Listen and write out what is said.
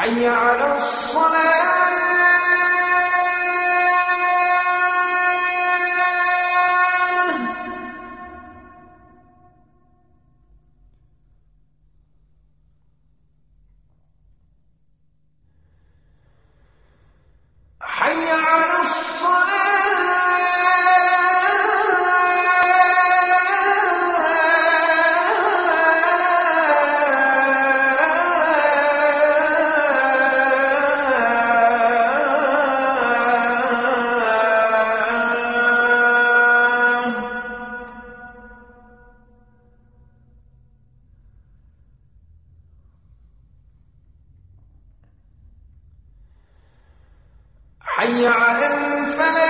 حي على الصلاة حي على حي على الفلاح